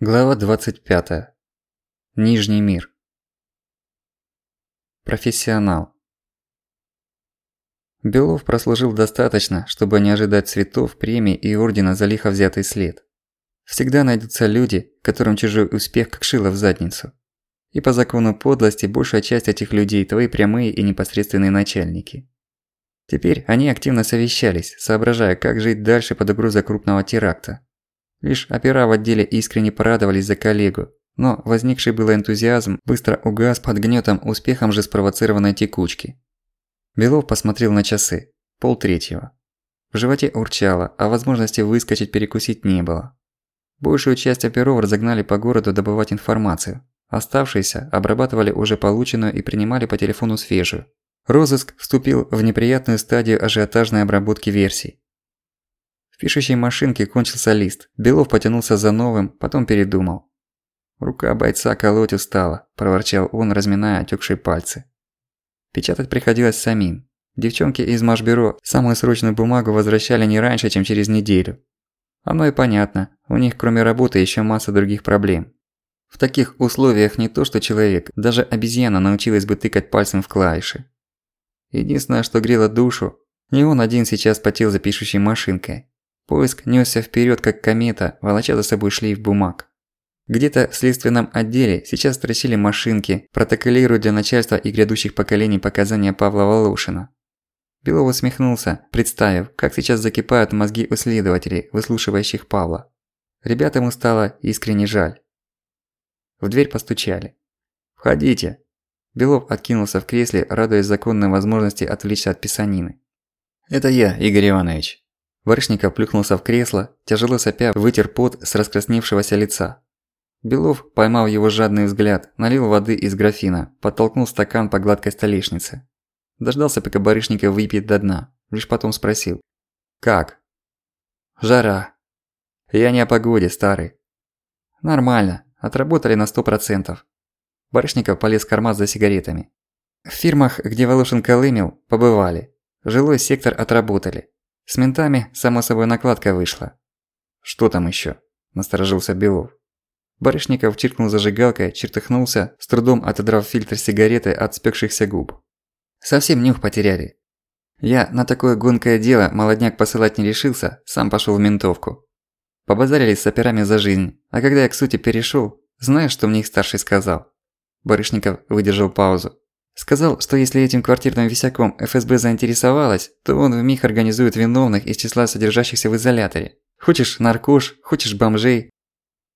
Глава 25. Нижний мир. Профессионал. Белов прослужил достаточно, чтобы не ожидать цветов, премий и ордена за лихо взятый след. Всегда найдутся люди, которым чужой успех как шило в задницу. И по закону подлости большая часть этих людей – твои прямые и непосредственные начальники. Теперь они активно совещались, соображая, как жить дальше под угрозой крупного теракта. Лишь опера в отделе искренне порадовались за коллегу, но возникший был энтузиазм быстро угас под гнетом успехом же спровоцированной текучки. Белов посмотрел на часы. Пол третьего. В животе урчало, а возможности выскочить перекусить не было. Большую часть оперов разогнали по городу добывать информацию. Оставшиеся обрабатывали уже полученную и принимали по телефону свежую. Розыск вступил в неприятную стадию ажиотажной обработки версий. В пишущей машинке кончился лист. Белов потянулся за новым, потом передумал. «Рука бойца колоть устала», – проворчал он, разминая отёкшие пальцы. Печатать приходилось самим. Девчонки из Машбюро самую срочную бумагу возвращали не раньше, чем через неделю. Оно и понятно, у них кроме работы ещё масса других проблем. В таких условиях не то что человек, даже обезьяна научилась бы тыкать пальцем в клавиши. Единственное, что грело душу, не он один сейчас потел за пишущей машинкой. Поиск нёсся вперёд, как комета, волоча за собой шлейф бумаг. Где-то в следственном отделе сейчас строчили машинки, протоколируя для начальства и грядущих поколений показания Павла Волошина. Белов усмехнулся, представив, как сейчас закипают мозги у следователей, выслушивающих Павла. Ребятам ему стало искренне жаль. В дверь постучали. «Входите», Белов откинулся в кресле, радуясь законной возможности отвлечься от писанины. «Это я, Игорь Иванович». Барышников плюхнулся в кресло, тяжело сопя вытер пот с раскрасневшегося лица. Белов, поймав его жадный взгляд, налил воды из графина, подтолкнул стакан по гладкой столешнице. Дождался, пока Барышников выпьет до дна, лишь потом спросил. «Как?» «Жара». «Я не о погоде, старый». «Нормально, отработали на сто процентов. Барышников полез в карман за сигаретами. В фирмах, где Волошин колымел, побывали. Жилой сектор отработали. С ментами, само собой, накладка вышла. «Что там ещё?» – насторожился Белов. Барышников чиркнул зажигалкой, чертыхнулся, с трудом отодрав фильтр сигареты от спекшихся губ. «Совсем нюх потеряли. Я на такое гонкое дело молодняк посылать не решился, сам пошёл в ментовку. Побазарились с операми за жизнь, а когда я к сути перешёл, знаешь, что мне их старший сказал? Барышников выдержал паузу. Сказал, что если этим квартирным висяком ФСБ заинтересовалась, то он в миг организует виновных из числа содержащихся в изоляторе. Хочешь наркош, хочешь бомжей.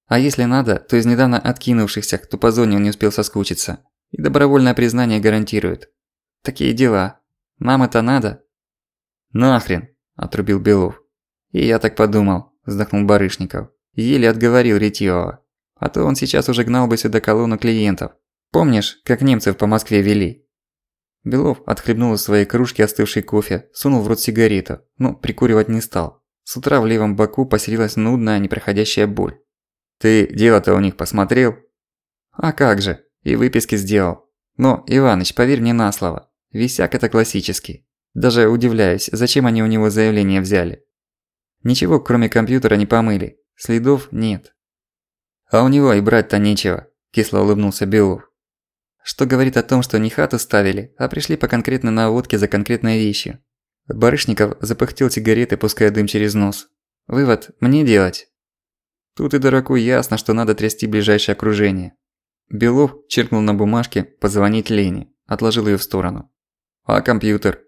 А если надо, то из недавно откинувшихся, кто по зоне он не успел соскучиться. И добровольное признание гарантирует. Такие дела. Нам это надо? Нахрен, отрубил Белов. И я так подумал, вздохнул Барышников. Еле отговорил Ретьева. А то он сейчас уже гнал бы сюда колонну клиентов. Помнишь, как немцев по Москве вели?» Белов отхлебнул из своей кружки остывший кофе, сунул в рот сигарету, но прикуривать не стал. С утра в левом боку поселилась нудная, непроходящая боль. «Ты дело-то у них посмотрел?» «А как же, и выписки сделал. Но, Иваныч, поверь мне на слово, висяк это классический. Даже удивляюсь, зачем они у него заявление взяли. Ничего, кроме компьютера, не помыли. Следов нет. А у него и брать-то нечего», – кисло улыбнулся Белов. Что говорит о том, что не хату ставили, а пришли по конкретной наводке за конкретной вещью. Барышников запыхтел сигареты, пуская дым через нос. Вывод – мне делать. Тут и дураку ясно, что надо трясти ближайшее окружение. Белов черкнул на бумажке «позвонить Лене», отложил её в сторону. «А компьютер?»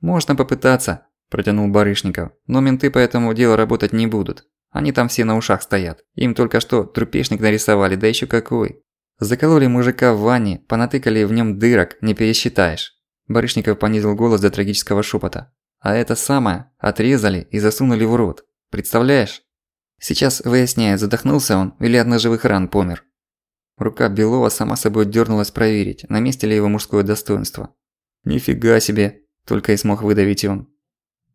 «Можно попытаться», – протянул Барышников, «но менты по этому делу работать не будут. Они там все на ушах стоят. Им только что трупешник нарисовали, да ещё какой. Закололи мужика в ванне, понатыкали в нем дырок, не пересчитаешь. Барышников понизил голос до трагического шепота. А это самое отрезали и засунули в рот. Представляешь? Сейчас выясняют, задохнулся он или от ножевых ран помер. Рука Белова сама собой дернулась проверить, на месте ли его мужское достоинство. «Нифига себе!» – только и смог выдавить он.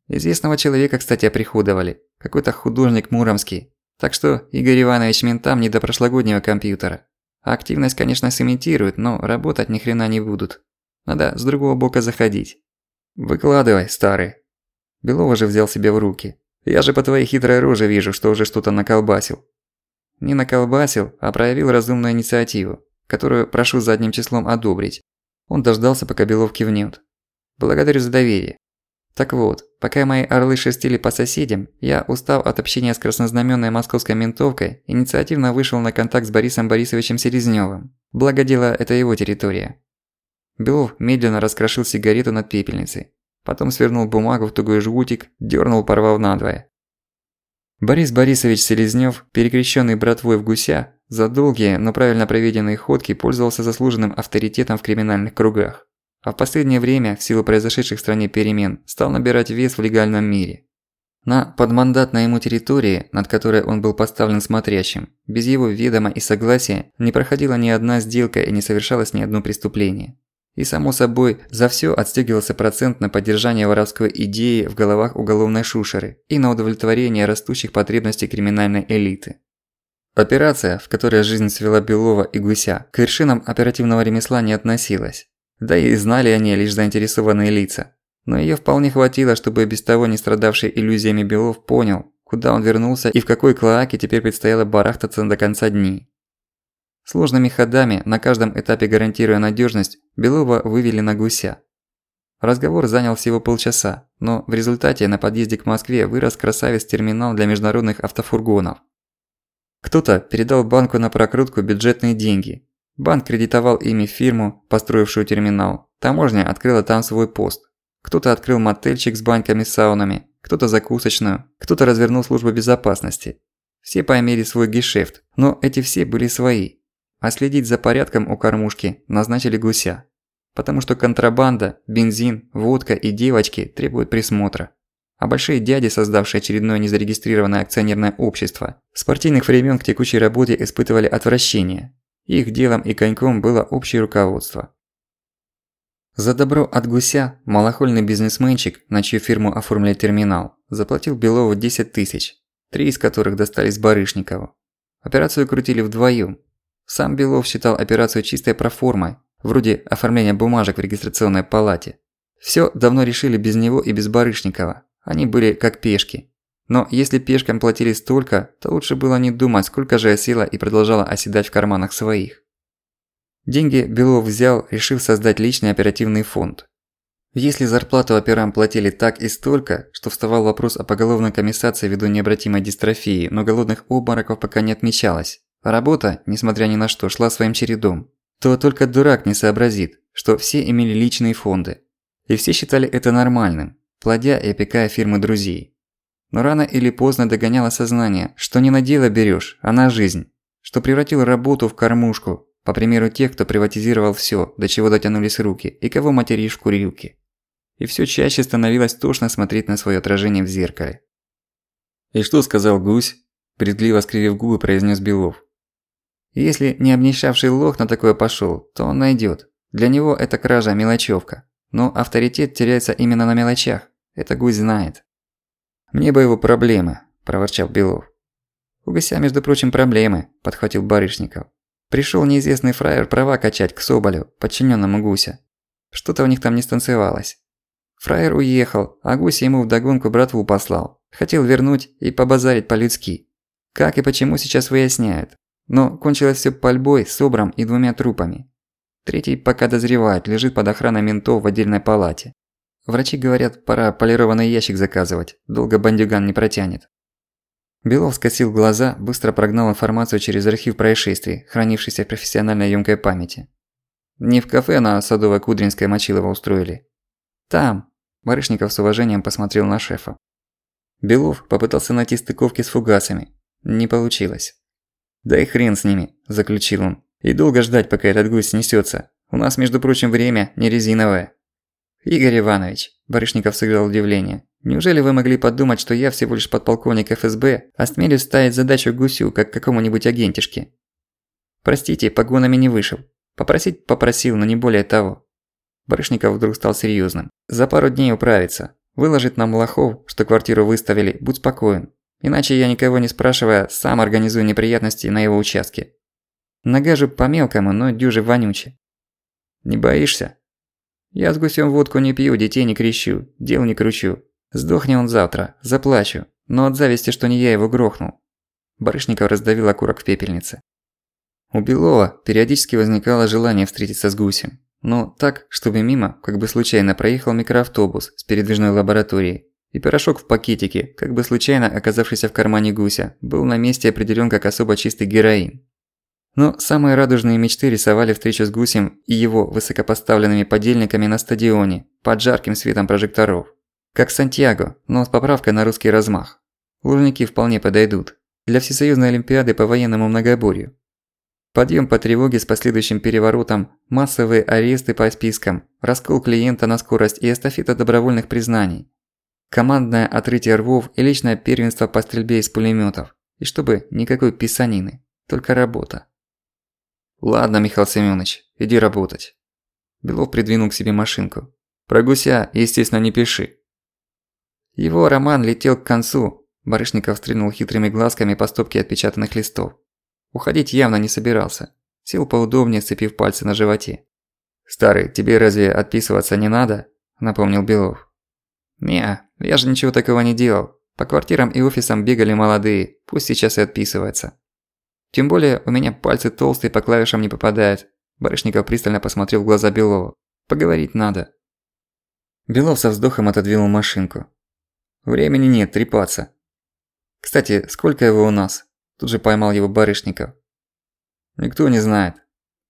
Известного человека, кстати, оприходовали. Какой-то художник муромский. Так что Игорь Иванович ментам не до прошлогоднего компьютера. Активность, конечно, сымитируют, но работать ни хрена не будут. Надо с другого бока заходить. Выкладывай, старый. Белов уже взял себе в руки. Я же по твоей хитрой роже вижу, что уже что-то наколбасил. Не наколбасил, а проявил разумную инициативу, которую прошу задним числом одобрить. Он дождался, пока Белов кивнет. Благодарю за доверие. Так вот, пока мои орлы шерстили по соседям, я, устав от общения с краснознаменной московской ментовкой, инициативно вышел на контакт с Борисом Борисовичем Селезнёвым. Благо дело, это его территория. Белов медленно раскрошил сигарету над пепельницей. Потом свернул бумагу в тугой жгутик, дёрнул, порвав надвое. Борис Борисович Селезнёв, перекрещенный братвой в гуся, за долгие, но правильно проведенные ходки пользовался заслуженным авторитетом в криминальных кругах. А в последнее время, в силу произошедших в стране перемен, стал набирать вес в легальном мире. На подмандатной ему территории, над которой он был поставлен смотрящим, без его ведома и согласия не проходила ни одна сделка и не совершалось ни одно преступление. И само собой, за всё отстегивался процент на поддержание воровской идеи в головах уголовной шушеры и на удовлетворение растущих потребностей криминальной элиты. Операция, в которой жизнь свела Белова и Гуся, к вершинам оперативного ремесла не относилась. Да и знали они лишь заинтересованные лица. Но её вполне хватило, чтобы без того не страдавший иллюзиями Белов понял, куда он вернулся и в какой клоаке теперь предстояло барахтаться до конца дней. Сложными ходами, на каждом этапе гарантируя надежность, Белова вывели на гуся. Разговор занял всего полчаса, но в результате на подъезде к Москве вырос красавец-терминал для международных автофургонов. Кто-то передал банку на прокрутку бюджетные деньги. Банк кредитовал ими фирму, построившую терминал. Таможня открыла там свой пост. Кто-то открыл мотельчик с баньками с саунами, кто-то закусочную, кто-то развернул службу безопасности. Все поимели свой гешефт, но эти все были свои. А следить за порядком у кормушки назначили гуся. Потому что контрабанда, бензин, водка и девочки требуют присмотра. А большие дяди, создавшие очередное незарегистрированное акционерное общество, с партийных времен к текущей работе испытывали отвращение. Их делом и коньком было общее руководство. За добро от гуся малохольный бизнесменчик, на чью фирму оформили терминал, заплатил Белову 10 тысяч, три из которых достались Барышникову. Операцию крутили вдвоем, сам Белов считал операцию чистой проформой, вроде оформления бумажек в регистрационной палате. Всё давно решили без него и без Барышникова. Они были как пешки. Но если пешкам платили столько, то лучше было не думать, сколько же осела и продолжала оседать в карманах своих. Деньги Белов взял, решив создать личный оперативный фонд. Если зарплату операм платили так и столько, что вставал вопрос о поголовной комиссации ввиду необратимой дистрофии, но голодных обмороков пока не отмечалось, Работа, несмотря ни на что, шла своим чередом. То только дурак не сообразит, что все имели личные фонды. И все считали это нормальным, плодя и опекая фирмы друзей. Но рано или поздно догоняло сознание, что не на дело берёшь, а на жизнь. Что превратил работу в кормушку, по примеру тех, кто приватизировал всё, до чего дотянулись руки, и кого материшь в курилке. И всё чаще становилось тошно смотреть на своё отражение в зеркале. «И что сказал гусь?» – предгливо скривив губы, произнес Белов. Если не обнищавший лох на такое пошёл, то он найдёт. Для него это кража мелочевка. Но авторитет теряется именно на мелочах. Это гусь знает. «Мне бы его проблемы», – проворчал Белов. «У гуся, между прочим, проблемы», – подхватил Барышников. Пришёл неизвестный фраер права качать к Соболю, подчинённому гуся. Что-то у них там не станцевалось. Фраер уехал, а гусь ему вдогонку братву послал. Хотел вернуть и побазарить по-людски. Как и почему сейчас выясняют. Но кончилось всё пальбой, собром и двумя трупами. Третий пока дозревает, лежит под охраной ментов в отдельной палате. Врачи говорят, пора полированный ящик заказывать, долго бандюган не протянет. Белов скосил глаза, быстро прогнал информацию через архив происшествий, хранившийся в профессиональной ёмкой памяти. Не в кафе на Садово-Кудринской Мочилово устроили. Там. Барышников с уважением посмотрел на шефа. Белов попытался найти стыковки с фугасами. Не получилось. «Да и хрен с ними», – заключил он. «И долго ждать, пока этот гусь снесётся. У нас, между прочим, время не резиновое». «Игорь Иванович», – Барышников сыграл удивление, «неужели вы могли подумать, что я всего лишь подполковник ФСБ, осмелюсь ставить задачу гусю, как какому-нибудь агентишке?» «Простите, погонами не вышел. Попросить попросил, но не более того». Барышников вдруг стал серьёзным. «За пару дней управится. Выложит нам лохов, что квартиру выставили, будь спокоен. Иначе я никого не спрашивая, сам организую неприятности на его участке. Нагажу по-мелкому, но дюже вонюче. Не боишься? Я с гусем водку не пью, детей не крещу, дел не кручу. Сдохни он завтра, заплачу, но от зависти, что не я его грохнул. Барышников раздавил окурок в пепельнице. У Белова периодически возникало желание встретиться с гусем. Но так, чтобы мимо, как бы случайно проехал микроавтобус с передвижной лабораторией. И порошок в пакетике, как бы случайно оказавшийся в кармане гуся, был на месте определён как особо чистый героин. Но самые радужные мечты рисовали встречу с гусем и его высокопоставленными подельниками на стадионе, под жарким светом прожекторов. Как Сантьяго, но с поправкой на русский размах. Лужники вполне подойдут. Для Всесоюзной Олимпиады по военному многоборью. Подъем по тревоге с последующим переворотом, массовые аресты по спискам, раскол клиента на скорость и эстафета добровольных признаний. Командное отрытие рвов и личное первенство по стрельбе из пулемётов. И чтобы никакой писанины, только работа. «Ладно, Михаил Семёныч, иди работать». Белов придвинул к себе машинку. «Про гуся, естественно, не пиши». Его роман летел к концу. Барышников стрельнул хитрыми глазками по стопке отпечатанных листов. Уходить явно не собирался. Сел поудобнее, сцепив пальцы на животе. «Старый, тебе разве отписываться не надо?» – напомнил Белов. «Не, я же ничего такого не делал. По квартирам и офисам бегали молодые, пусть сейчас и отписывается. Тем более у меня пальцы толстые, по клавишам не попадают». Барышников пристально посмотрел в глаза Белова. «Поговорить надо». Белов со вздохом отодвинул машинку. «Времени нет трепаться. Кстати, сколько его у нас?» Тут же поймал его Барышников. «Никто не знает».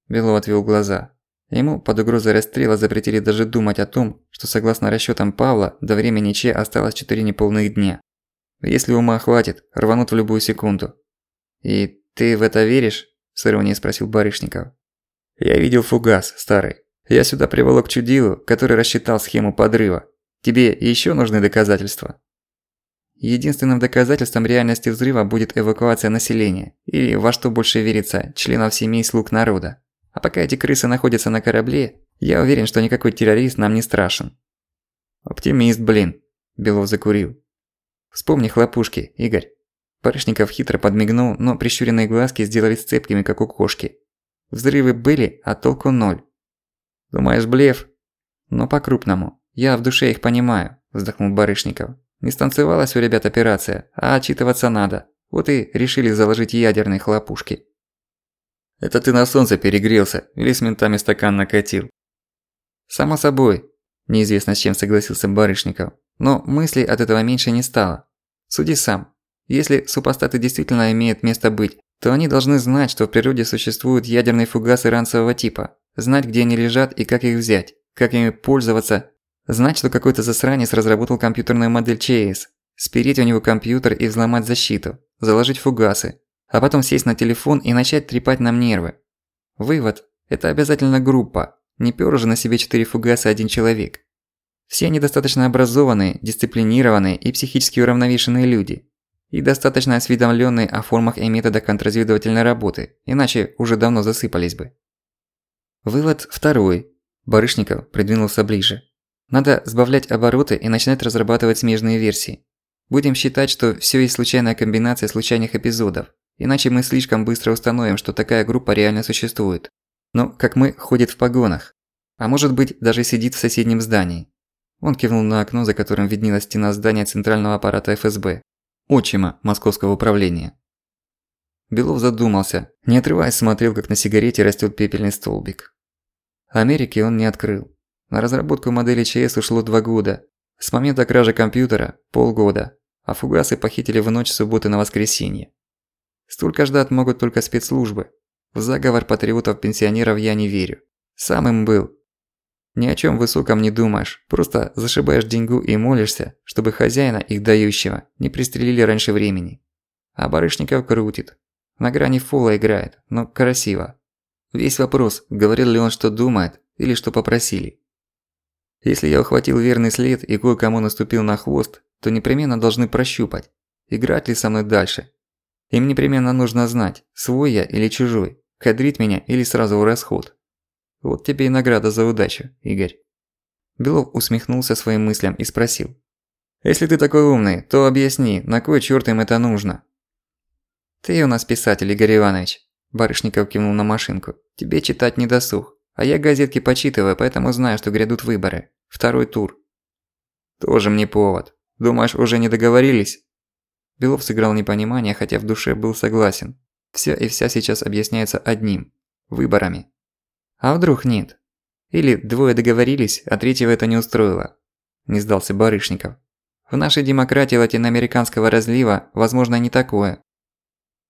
Белов отвел глаза. Ему под угрозой расстрела запретили даже думать о том, что согласно расчётам Павла, до времени Че осталось четыре неполных дня. Если ума хватит, рванут в любую секунду. «И ты в это веришь?» – с иронией спросил Барышников. «Я видел фугас, старый. Я сюда приволок чудилу, который рассчитал схему подрыва. Тебе ещё нужны доказательства?» Единственным доказательством реальности взрыва будет эвакуация населения, или во что больше верится, членов семей слуг народа. А пока эти крысы находятся на корабле, я уверен, что никакой террорист нам не страшен. Оптимист, блин, Белов закурил. Вспомни хлопушки, Игорь. Парышников хитро подмигнул, но прищуренные глазки сделались цепкими, как у кошки. Взрывы были, а толку ноль. Думаешь, блеф? Но по-крупному. Я в душе их понимаю, вздохнул Барышников. Не станцевалась у ребят операция, а отчитываться надо. Вот и решили заложить ядерные хлопушки. Это ты на солнце перегрелся или с ментами стакан накатил? Само собой. Неизвестно с чем согласился Барышников. Но мыслей от этого меньше не стало. Суди сам. Если супостаты действительно имеют место быть, то они должны знать, что в природе существуют ядерные фугасы ранцевого типа, знать, где они лежат и как их взять, как ими пользоваться. Знать, что какой-то засранец разработал компьютерную модель ЧС, спереть у него компьютер и взломать защиту, заложить фугасы, а потом сесть на телефон и начать трепать нам нервы. Вывод – это обязательно группа, не пёр на себе четыре фугаса один человек. Все они достаточно образованные, дисциплинированные и психически уравновешенные люди. И достаточно осведомленные о формах и методах контрразведывательной работы, иначе уже давно засыпались бы. Вывод второй. Барышников придвинулся ближе. Надо сбавлять обороты и начинать разрабатывать смежные версии. Будем считать, что всё есть случайная комбинация случайных эпизодов, иначе мы слишком быстро установим, что такая группа реально существует. Но, как мы, ходит в погонах. А может быть, даже сидит в соседнем здании. Он кивнул на окно, за которым виднелась стена здания центрального аппарата ФСБ. Отчима Московского управления. Белов задумался, не отрываясь смотрел, как на сигарете растёт пепельный столбик. Америки он не открыл. На разработку модели ЧС ушло два года. С момента кражи компьютера – полгода. А фугасы похитили в ночь субботы на воскресенье. Столько ждать могут только спецслужбы. В заговор патриотов-пенсионеров я не верю. Сам им был. Ни о чем высоком не думаешь, просто зашибаешь деньгу и молишься, чтобы хозяина, их дающего, не пристрелили раньше времени. А барышников крутит. На грани фола играет, но красиво. Весь вопрос, говорил ли он, что думает, или что попросили. Если я ухватил верный след и кое-кому наступил на хвост, то непременно должны прощупать, играть ли со мной дальше. Им непременно нужно знать, свой я или чужой, кадрить меня или сразу в расход. Вот тебе и награда за удачу, Игорь. Белов усмехнулся своим мыслям и спросил. «Если ты такой умный, то объясни, на кой чёрт им это нужно?» «Ты у нас писатель, Игорь Иванович», – Барышников кивнул на машинку. «Тебе читать не досуг. А я газетки почитываю, поэтому знаю, что грядут выборы. Второй тур. Тоже мне повод. Думаешь, уже не договорились? Белов сыграл непонимание, хотя в душе был согласен. Всё и вся сейчас объясняется одним – выборами. А вдруг нет? Или двое договорились, а третьего это не устроило? Не сдался Барышников. В нашей демократии латиноамериканского разлива возможно не такое.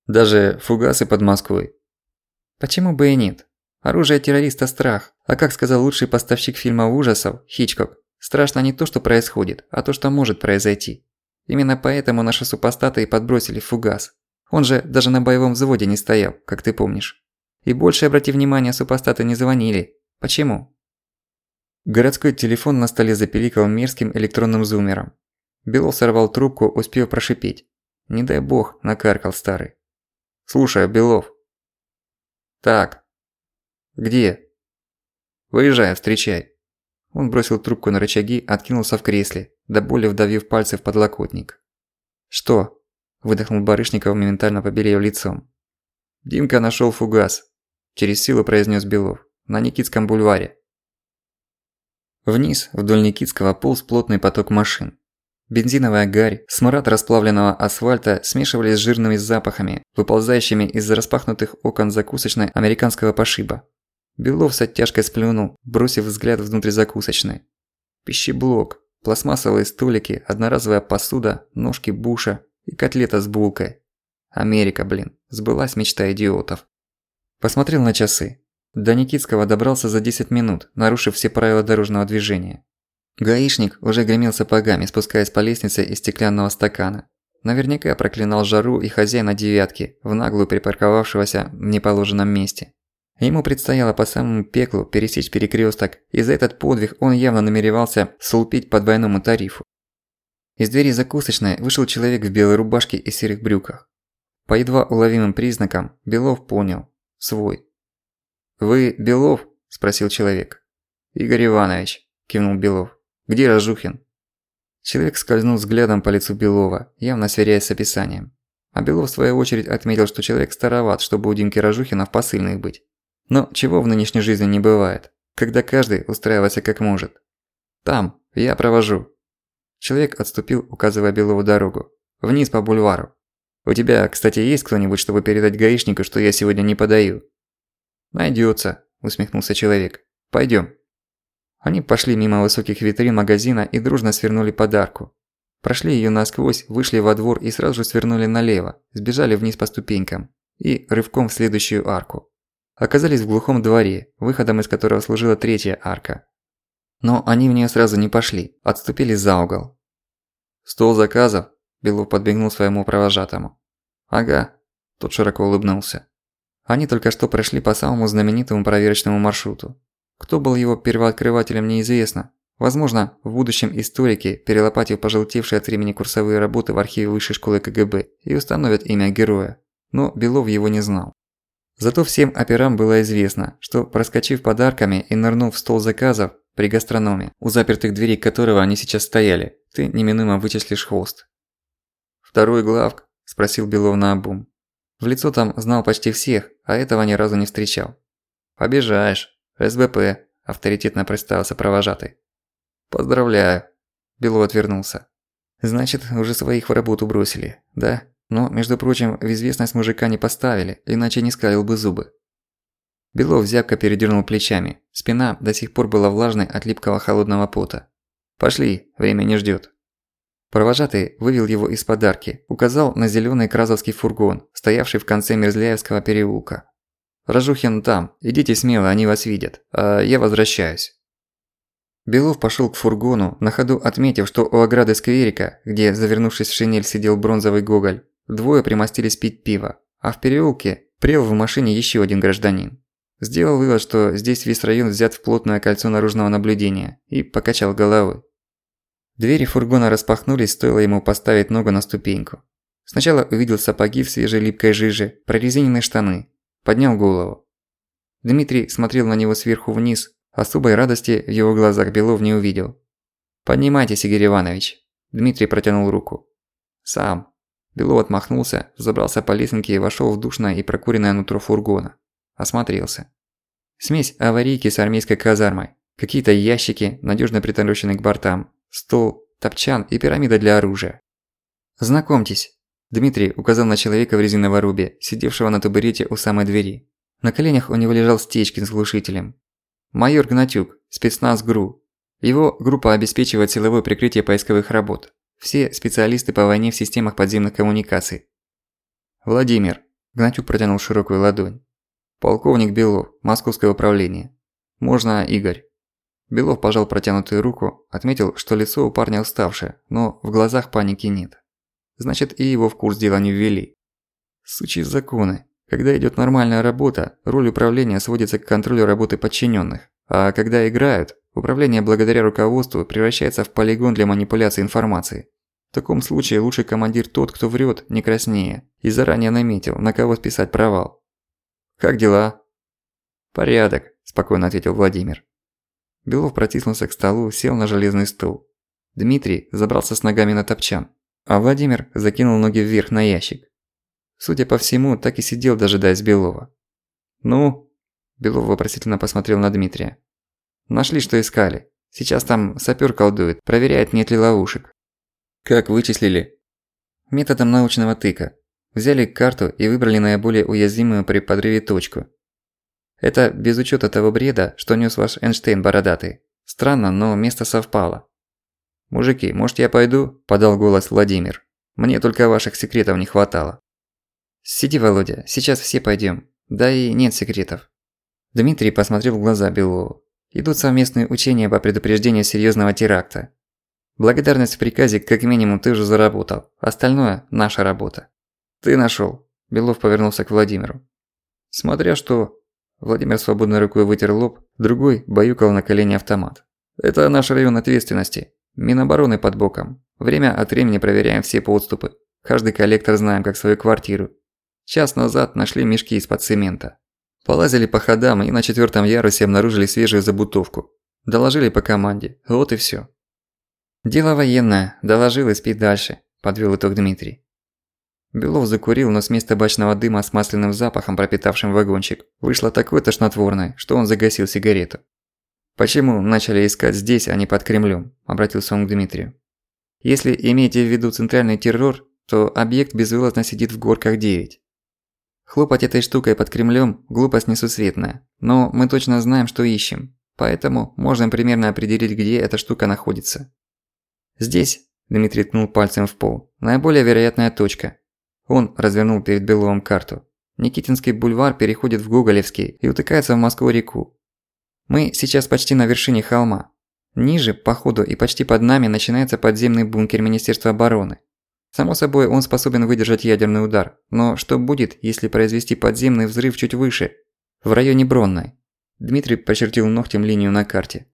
Даже фугасы под Москвой. Почему бы и нет? Оружие террориста – страх. А как сказал лучший поставщик фильма ужасов, Хичкок, страшно не то, что происходит, а то, что может произойти. Именно поэтому наши супостаты и подбросили фугас. Он же даже на боевом взводе не стоял, как ты помнишь. И больше, обрати внимание, супостаты не звонили. Почему? Городской телефон на столе запиликал мерзким электронным зумером. Белов сорвал трубку, успев прошипеть. Не дай бог, накаркал старый. «Слушай, Белов». «Так. Где?» «Выезжай, встречай». Он бросил трубку на рычаги, откинулся в кресле, до боли вдавив пальцы в подлокотник. «Что?» – выдохнул Барышников, моментально побелев лицом. «Димка нашёл фугас», – через силу произнёс Белов. «На Никитском бульваре». Вниз, вдоль Никитского, полз плотный поток машин. Бензиновая гарь, смрад расплавленного асфальта смешивались с жирными запахами, выползающими из распахнутых окон закусочной американского пошиба. Белов с оттяжкой сплюнул, бросив взгляд внутрь закусочной. Пищеблок, пластмассовые столики, одноразовая посуда, ножки буша и котлета с булкой. Америка, блин, сбылась мечта идиотов. Посмотрел на часы. До Никитского добрался за 10 минут, нарушив все правила дорожного движения. Гаишник уже гремел сапогами, спускаясь по лестнице из стеклянного стакана. Наверняка проклинал жару и хозяина девятки, в наглую припарковавшегося в неположенном месте. Ему предстояло по самому пеклу пересечь перекрёсток, и за этот подвиг он явно намеревался слупить по двойному тарифу. Из двери закусочной вышел человек в белой рубашке и серых брюках. По едва уловимым признакам Белов понял – свой. «Вы Белов?» – спросил человек. «Игорь Иванович», – кивнул Белов. Где Рожухин?» Человек скользнул взглядом по лицу Белова, явно сверяясь с описанием. А Белов в свою очередь отметил, что человек староват, чтобы у Димки Рожухина в посыльных быть. Но чего в нынешней жизни не бывает, когда каждый устраивается как может. «Там, я провожу». Человек отступил, указывая Белову дорогу. «Вниз по бульвару. У тебя, кстати, есть кто-нибудь, чтобы передать гаишнику, что я сегодня не подаю?» «Найдётся», – усмехнулся человек. «Пойдём». Они пошли мимо высоких витрин магазина и дружно свернули подарку. Прошли её насквозь, вышли во двор и сразу же свернули налево, сбежали вниз по ступенькам и рывком в следующую арку. Оказались в глухом дворе, выходом из которого служила третья арка. Но они в неё сразу не пошли, отступили за угол. «Стол заказов?» – Белов подбегнул своему провожатому. «Ага», – тот широко улыбнулся. Они только что прошли по самому знаменитому проверочному маршруту. Кто был его первооткрывателем, неизвестно. Возможно, в будущем историки, перелопатив пожелтевшие от времени курсовые работы в архиве Высшей школы КГБ, и установят имя героя. Но Белов его не знал. Зато всем операм было известно, что, проскочив подарками и нырнув в стол заказов при гастрономе, у запертых дверей которого они сейчас стояли, ты неминуемо вычислишь хвост. «Второй главк?» – спросил Белов наобум. В лицо там знал почти всех, а этого ни разу не встречал. «Побежаешь». «СБП», – авторитетно представился провожатый. «Поздравляю», – Белов отвернулся. «Значит, уже своих в работу бросили, да? Но, между прочим, в известность мужика не поставили, иначе не скалил бы зубы». Белов зябко передернул плечами. Спина до сих пор была влажной от липкого холодного пота. «Пошли, время не ждёт». Провожатый вывел его из подарки, указал на зелёный кразовский фургон, стоявший в конце Мерзляевского переулка. Рожухин там, идите смело, они вас видят, а я возвращаюсь». Белов пошёл к фургону, на ходу отметив, что у ограды скверика, где, завернувшись в шинель, сидел бронзовый гоголь, двое примостились пить пиво, а в переулке прел в машине ещё один гражданин. Сделал вывод, что здесь весь район взят в плотное кольцо наружного наблюдения, и покачал головой. Двери фургона распахнулись, стоило ему поставить ногу на ступеньку. Сначала увидел сапоги в свежей липкой жиже, прорезиненные штаны, Поднял голову. Дмитрий смотрел на него сверху вниз, особой радости в его глазах Белов не увидел. «Поднимайтесь, Игорь Иванович». Дмитрий протянул руку. «Сам». Белов отмахнулся, забрался по лесенке и вошёл в душное и прокуренное нутро фургона. Осмотрелся. Смесь аварийки с армейской казармой. Какие-то ящики, надёжно притороченные к бортам. Стол, топчан и пирамида для оружия. «Знакомьтесь». Дмитрий указал на человека в резиновой рубе, сидевшего на табурете у самой двери. На коленях у него лежал Стечкин с глушителем. Майор Гнатюк, спецназ ГРУ. Его группа обеспечивает силовое прикрытие поисковых работ. Все специалисты по войне в системах подземных коммуникаций. Владимир. Гнатюк протянул широкую ладонь. Полковник Белов, Московское управление. Можно Игорь. Белов пожал протянутую руку, отметил, что лицо у парня уставшее, но в глазах паники нет. Значит, и его в курс дела не ввели. Сучьи законы. Когда идёт нормальная работа, роль управления сводится к контролю работы подчинённых. А когда играют, управление благодаря руководству превращается в полигон для манипуляции информацией. В таком случае лучший командир тот, кто врёт, не краснее, и заранее наметил, на кого списать провал. «Как дела?» «Порядок», – спокойно ответил Владимир. Белов протиснулся к столу, сел на железный стул. Дмитрий забрался с ногами на топчан, а Владимир закинул ноги вверх на ящик. Судя по всему, так и сидел, дожидаясь Белова. «Ну?» – Белов вопросительно посмотрел на Дмитрия. «Нашли, что искали. Сейчас там сапёр колдует, проверяет, нет ли ловушек». «Как вычислили?» «Методом научного тыка. Взяли карту и выбрали наиболее уязвимую при подрыве точку. Это без учёта того бреда, что нёс ваш Эйнштейн бородатый. Странно, но место совпало. «Мужики, может я пойду?» – подал голос Владимир. «Мне только ваших секретов не хватало». «Сиди, Володя, сейчас все пойдём. Да и нет секретов». Дмитрий посмотрел в глаза Белову. Идут совместные учения по предупреждению серьёзного теракта. Благодарность в приказе как минимум ты уже заработал. Остальное – наша работа. Ты нашёл. Белов повернулся к Владимиру. Смотря что. Владимир свободной рукой вытер лоб, другой баюкал на колени автомат. Это наш район ответственности. Минобороны под боком. Время от времени проверяем все подступы. Каждый коллектор знаем как свою квартиру. Час назад нашли мешки из-под цемента. Полазили по ходам и на четвертом ярусе обнаружили свежую забутовку. Доложили по команде. Вот и все. «Дело военное. Доложил и спи дальше», – подвёл итог Дмитрий. Белов закурил, но смесь табачного дыма с масляным запахом, пропитавшим вагончик, вышла такой тошнотворной, что он загасил сигарету. «Почему начали искать здесь, а не под Кремлем?» – обратился он к Дмитрию. «Если имеете в виду центральный террор, то объект безвылазно сидит в горках 9. Хлопать этой штукой под Кремлем – глупость несусветная, но мы точно знаем, что ищем, поэтому можем примерно определить, где эта штука находится. Здесь, Дмитрий ткнул пальцем в пол, наиболее вероятная точка. Он развернул перед Беловым карту. Никитинский бульвар переходит в Гоголевский и утыкается в Москву-реку. Мы сейчас почти на вершине холма. Ниже, по ходу и почти под нами начинается подземный бункер Министерства обороны. Само собой, он способен выдержать ядерный удар, но что будет, если произвести подземный взрыв чуть выше, в районе Бронной? Дмитрий почертил ногтем линию на карте.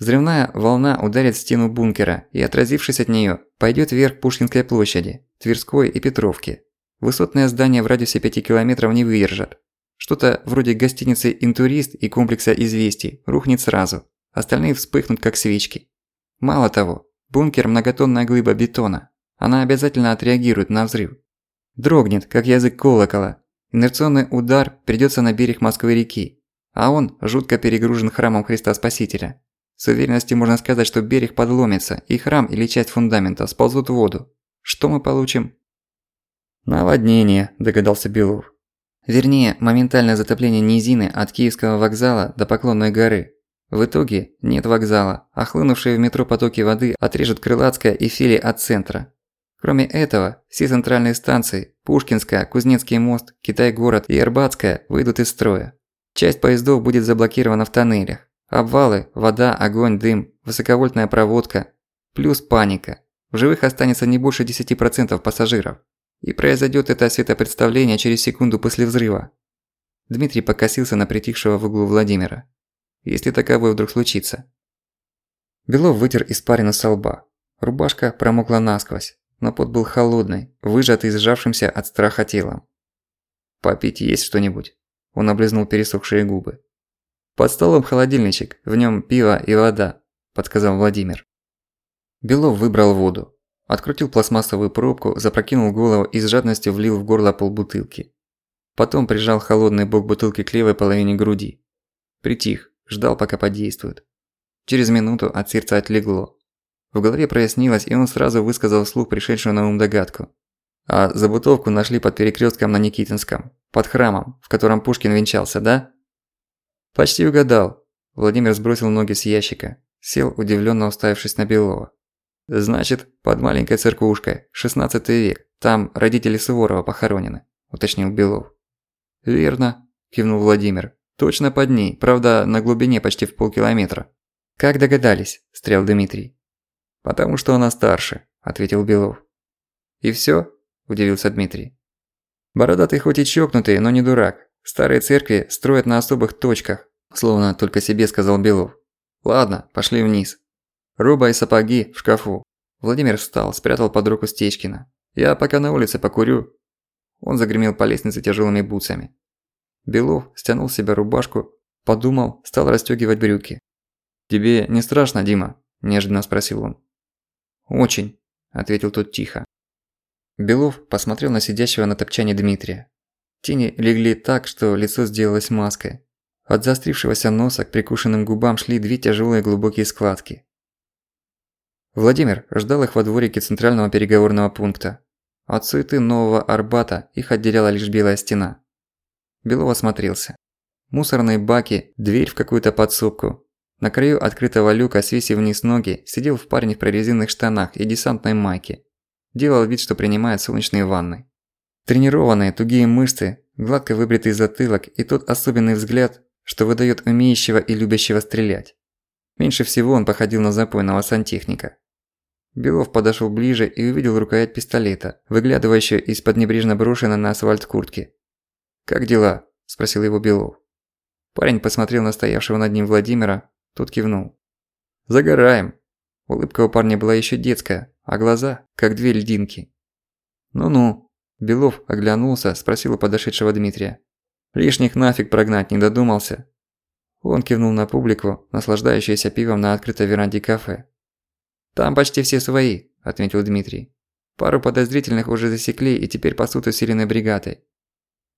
Взрывная волна ударит стену бункера и, отразившись от неё, пойдёт вверх Пушкинской площади, Тверской и Петровки. Высотные здания в радиусе 5 километров не выдержат. Что-то вроде гостиницы «Интурист» и комплекса «Известий» рухнет сразу, остальные вспыхнут как свечки. Мало того, бункер – многотонная глыба бетона. Она обязательно отреагирует на взрыв. Дрогнет, как язык колокола. Инерционный удар придётся на берег Москвы-реки, а он жутко перегружен храмом Христа Спасителя. С уверенностью можно сказать, что берег подломится, и храм или часть фундамента сползут в воду. Что мы получим? «Наводнение», – догадался Белов. Вернее, моментальное затопление низины от Киевского вокзала до Поклонной горы. В итоге нет вокзала, а хлынувшие в метро потоки воды отрежут Крылатская и Фили от центра. Кроме этого, все центральные станции – Пушкинская, Кузнецкий мост, Китай-город и Арбатская – выйдут из строя. Часть поездов будет заблокирована в тоннелях. Обвалы, вода, огонь, дым, высоковольтная проводка. Плюс паника. В живых останется не больше 10% пассажиров. И произойдет это светопредставление через секунду после взрыва. Дмитрий покосился на притихшего в углу Владимира. Если таковой вдруг случится. Белов вытер испарину со лба. Рубашка промокла насквозь, но пот был холодный, выжатый сжавшимся от страха телом. «Попить есть что-нибудь?» Он облизнул пересохшие губы. «Под столом холодильничек, в нём пиво и вода», – подсказал Владимир. Белов выбрал воду. Открутил пластмассовую пробку, запрокинул голову и с жадностью влил в горло полбутылки. Потом прижал холодный бок бутылки к левой половине груди. Притих, ждал пока подействует. Через минуту от сердца отлегло. В голове прояснилось, и он сразу высказал вслух пришедшую на ум догадку. А забутовку нашли под перекрёстком на Никитинском, под храмом, в котором Пушкин венчался, да? Почти угадал. Владимир сбросил ноги с ящика, сел, удивлённо уставившись на Белова. Значит, под маленькой церквушкой, 16 век, там родители Суворова похоронены, уточнил Белов. Верно, кивнул Владимир. Точно под ней, правда, на глубине почти в полкилометра. Как догадались, стрел Дмитрий. Потому что она старше, ответил Белов. И всё? удивился Дмитрий. Бородатый хоть и чокнутый, но не дурак. Старые церкви строят на особых точках, словно только себе сказал Белов. Ладно, пошли вниз. Руба и сапоги в шкафу. Владимир встал, спрятал под руку Стечкина. Я пока на улице покурю. Он загремел по лестнице тяжелыми бутсами. Белов стянул с себя рубашку, подумал, стал расстёгивать брюки. «Тебе не страшно, Дима?» – неожиданно спросил он. «Очень», – ответил тот тихо. Белов посмотрел на сидящего на топчане Дмитрия. Тени легли так, что лицо сделалось маской. От заострившегося носа к прикушенным губам шли две тяжелые глубокие складки. Владимир ждал их во дворике центрального переговорного пункта. От суеты нового Арбата их отделяла лишь белая стена. Белов осмотрелся. Мусорные баки, дверь в какую-то подсобку. На краю открытого люка, свесив вниз ноги, сидел в парне в прорезинных штанах и десантной майке. Делал вид, что принимает солнечные ванны. Тренированные, тугие мышцы, гладко выбритый затылок и тот особенный взгляд, что выдаёт умеющего и любящего стрелять. Меньше всего он походил на запойного сантехника. Белов подошёл ближе и увидел рукоять пистолета, выглядывающую из-под небрежно брошенной на асфальт куртки. «Как дела?» – спросил его Белов. Парень посмотрел на стоявшего над ним Владимира, тот кивнул. «Загораем!» Улыбка у парня была ещё детская, а глаза – как две льдинки. «Ну-ну», – Белов оглянулся, спросил у подошедшего Дмитрия. «Лишних нафиг прогнать не додумался?» Он кивнул на публику, наслаждающуюся пивом на открытой веранде кафе. «Там почти все свои», – отметил Дмитрий. «Пару подозрительных уже засекли и теперь пасут усиленной бригадой».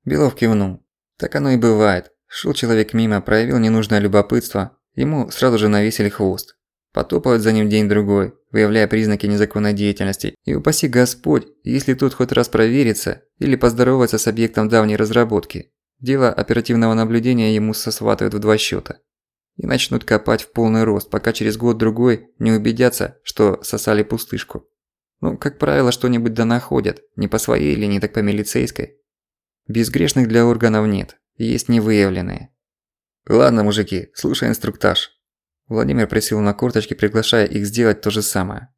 Белов кивнул. «Так оно и бывает. Шел человек мимо, проявил ненужное любопытство, ему сразу же навесили хвост. Потопают за ним день-другой, выявляя признаки незаконной деятельности. И упаси Господь, если тут хоть раз проверится или поздоровается с объектом давней разработки. Дело оперативного наблюдения ему сосватают в два счета. И начнут копать в полный рост, пока через год-другой не убедятся, что сосали пустышку. Ну, как правило, что-нибудь да находят, не по своей линии, так по милицейской. Безгрешных для органов нет, есть невыявленные. Ладно, мужики, слушай инструктаж. Владимир присел на корточки, приглашая их сделать то же самое.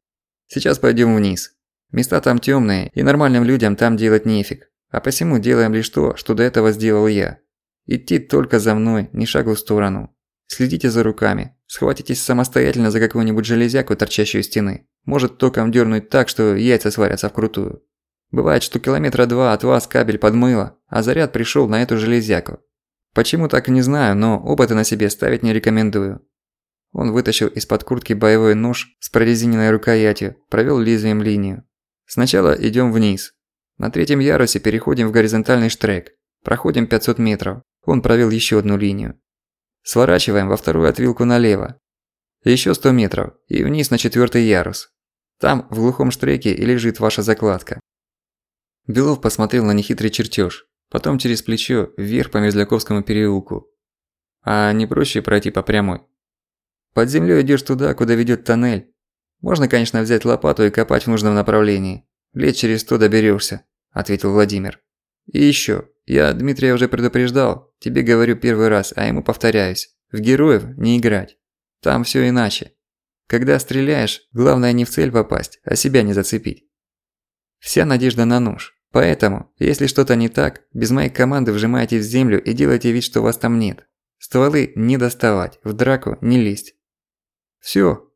Сейчас пойдем вниз. Места там темные, и нормальным людям там делать нефиг. А посему делаем лишь то, что до этого сделал я. Идти только за мной, ни шагу в сторону. Следите за руками. Схватитесь самостоятельно за какую-нибудь железяку, торчащую стены. Может током дернуть так, что яйца сварятся вкрутую. Бывает, что километра два от вас кабель подмыло, а заряд пришел на эту железяку. Почему так не знаю, но опыты на себе ставить не рекомендую. Он вытащил из-под куртки боевой нож с прорезиненной рукоятью, провёл лезвием линию. Сначала идём вниз. На третьем ярусе переходим в горизонтальный штрек. Проходим 500 метров. Он провёл ещё одну линию. Сворачиваем во вторую отвилку налево. Ещё 100 метров и вниз на четвёртый ярус. Там, в глухом штреке, и лежит ваша закладка. Белов посмотрел на нехитрый чертёж, потом через плечо вверх по Мерзляковскому переулку. А не проще пройти по прямой? Под землёй идёшь туда, куда ведёт тоннель. Можно, конечно, взять лопату и копать в нужном направлении. Лет через сто доберёшься, ответил Владимир. И ещё, я Дмитрия уже предупреждал, тебе говорю первый раз, а ему повторяюсь. В героев не играть. Там всё иначе. Когда стреляешь, главное не в цель попасть, а себя не зацепить. Вся надежда на нож. Поэтому, если что-то не так, без моей команды вжимаете в землю и делаете вид, что вас там нет. Стволы не доставать, в драку не лезть. Всё.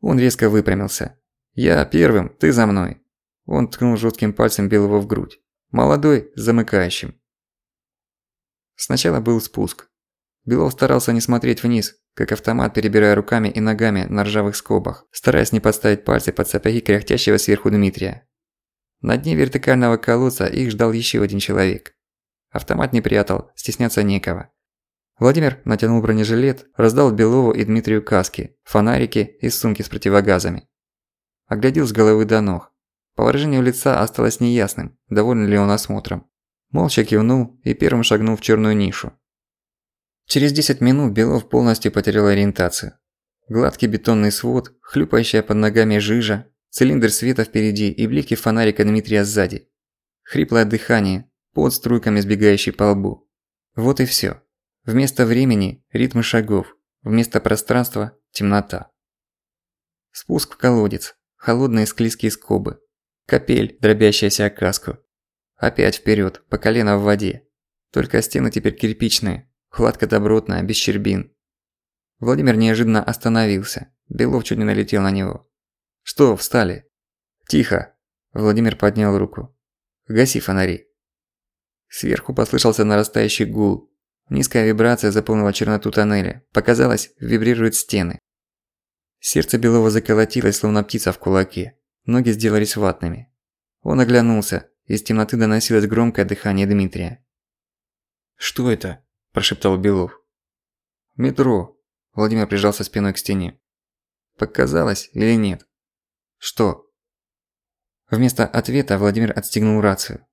Он резко выпрямился. Я первым, ты за мной. Он ткнул жёстким пальцем Белого в грудь. Молодой, замыкающим. Сначала был спуск. Белов старался не смотреть вниз, как автомат, перебирая руками и ногами на ржавых скобах, стараясь не подставить пальцы под сапоги кряхтящего сверху Дмитрия. На дне вертикального колодца их ждал ещё один человек. Автомат не прятал, стесняться некого. Владимир натянул бронежилет, раздал Белову и Дмитрию каски, фонарики и сумки с противогазами. Оглядел с головы до ног. По выражению лица осталось неясным, доволен ли он осмотром. Молча кивнул и первым шагнул в черную нишу. Через 10 минут Белов полностью потерял ориентацию. Гладкий бетонный свод, хлюпающая под ногами жижа, цилиндр света впереди и блики фонарика Дмитрия сзади. Хриплое дыхание, под струйками сбегающий по лбу. Вот и всё. Вместо времени – ритмы шагов, вместо пространства – темнота. Спуск в колодец, холодные склизкие скобы, капель, дробящаяся о каску. Опять вперед, по колено в воде. Только стены теперь кирпичные, хладка добротная, без щербин. Владимир неожиданно остановился. Белов чуть не налетел на него. «Что, встали?» «Тихо!» Владимир поднял руку. «Гаси фонари!» Сверху послышался нарастающий гул. Низкая вибрация заполнила черноту тоннеля. Показалось, вибрируют стены. Сердце Белова заколотилось, словно птица в кулаке. Ноги сделались ватными. Он оглянулся. Из темноты доносилось громкое дыхание Дмитрия. «Что это?» – прошептал Белов. «Метро», Владимир прижался спиной к стене. Показалось или нет? Что? Вместо ответа Владимир отстегнул рацию.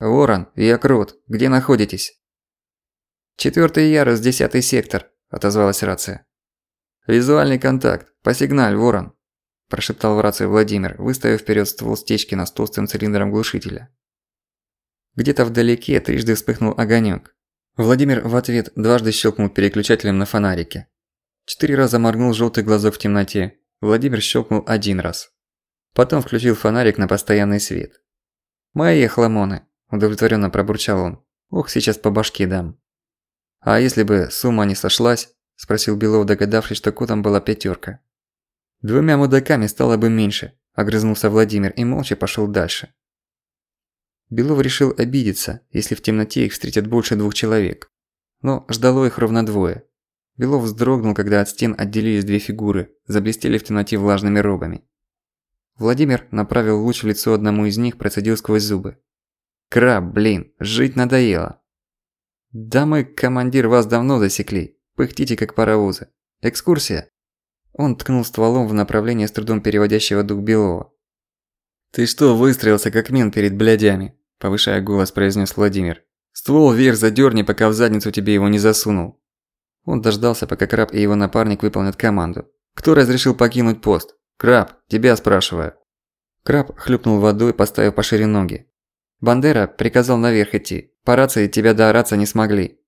«Ворон, я Крот, где находитесь?» «Четвёртый ярус, десятый сектор», – отозвалась рация. «Визуальный контакт, посигналь, Ворон», – прошептал в рацию Владимир, выставив вперед ствол стечки с толстым цилиндром глушителя. Где-то вдалеке трижды вспыхнул огонек. Владимир в ответ дважды щелкнул переключателем на фонарике. Четыре раза моргнул желтый глазок в темноте. Владимир щелкнул один раз. Потом включил фонарик на постоянный свет. «Мои хламоны», – удовлетворенно пробурчал он. «Ох, сейчас по башке дам». «А если бы сумма не сошлась?» – спросил Белов, догадавшись, что котом была пятерка. «Двумя мудаками стало бы меньше», – огрызнулся Владимир и молча пошел дальше. Белов решил обидеться, если в темноте их встретят больше двух человек. Но ждало их ровно двое. Белов вздрогнул, когда от стен отделились две фигуры, заблестели в темноте влажными рогами. Владимир направил луч в лицо одному из них, процедил сквозь зубы. «Краб, блин, жить надоело!» «Да мы, командир, вас давно засекли. Пыхтите, как паровозы. Экскурсия?» Он ткнул стволом в направлении с трудом переводящего дух Белова. «Ты что, выстроился как мин перед блядями?» – повышая голос, произнес Владимир. «Ствол вверх задёрни, пока в задницу тебе его не засунул. Он дождался, пока Краб и его напарник выполнят команду. «Кто разрешил покинуть пост? Краб, тебя спрашиваю». Краб хлюпнул водой, поставив пошире ноги. «Бандера приказал наверх идти. По рации тебя доораться не смогли».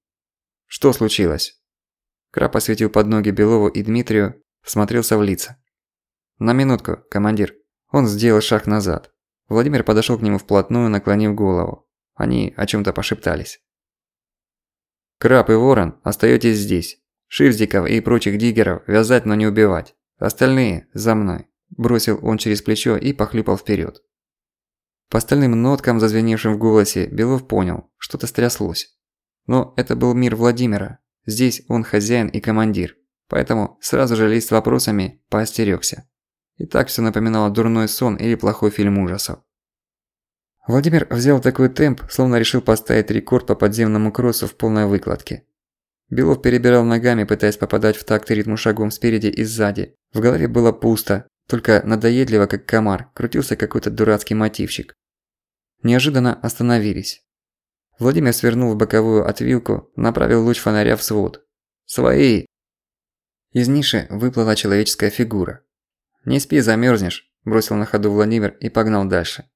«Что случилось?» Краб осветил под ноги Белову и Дмитрию, всмотрелся в лица. «На минутку, командир». Он сделал шаг назад. Владимир подошёл к нему вплотную, наклонив голову. Они о чём-то пошептались. Краб и Ворон, остаётесь здесь. Шивзиков и прочих диггеров вязать, но не убивать. Остальные за мной. Бросил он через плечо и похлюпал вперед. По остальным ноткам, зазвеневшим в голосе, Белов понял, что-то стряслось. Но это был мир Владимира. Здесь он хозяин и командир. Поэтому сразу же лезть с вопросами поостерёгся. И так всё напоминало дурной сон или плохой фильм ужасов. Владимир взял такой темп, словно решил поставить рекорд по подземному кроссу в полной выкладке. Белов перебирал ногами, пытаясь попадать в такт ритму шагом спереди и сзади. В голове было пусто, только надоедливо, как комар, крутился какой-то дурацкий мотивчик. Неожиданно остановились. Владимир свернул в боковую отвилку, направил луч фонаря в свод. «Свои!» Из ниши выплыла человеческая фигура. «Не спи, замерзнешь, бросил на ходу Владимир и погнал дальше.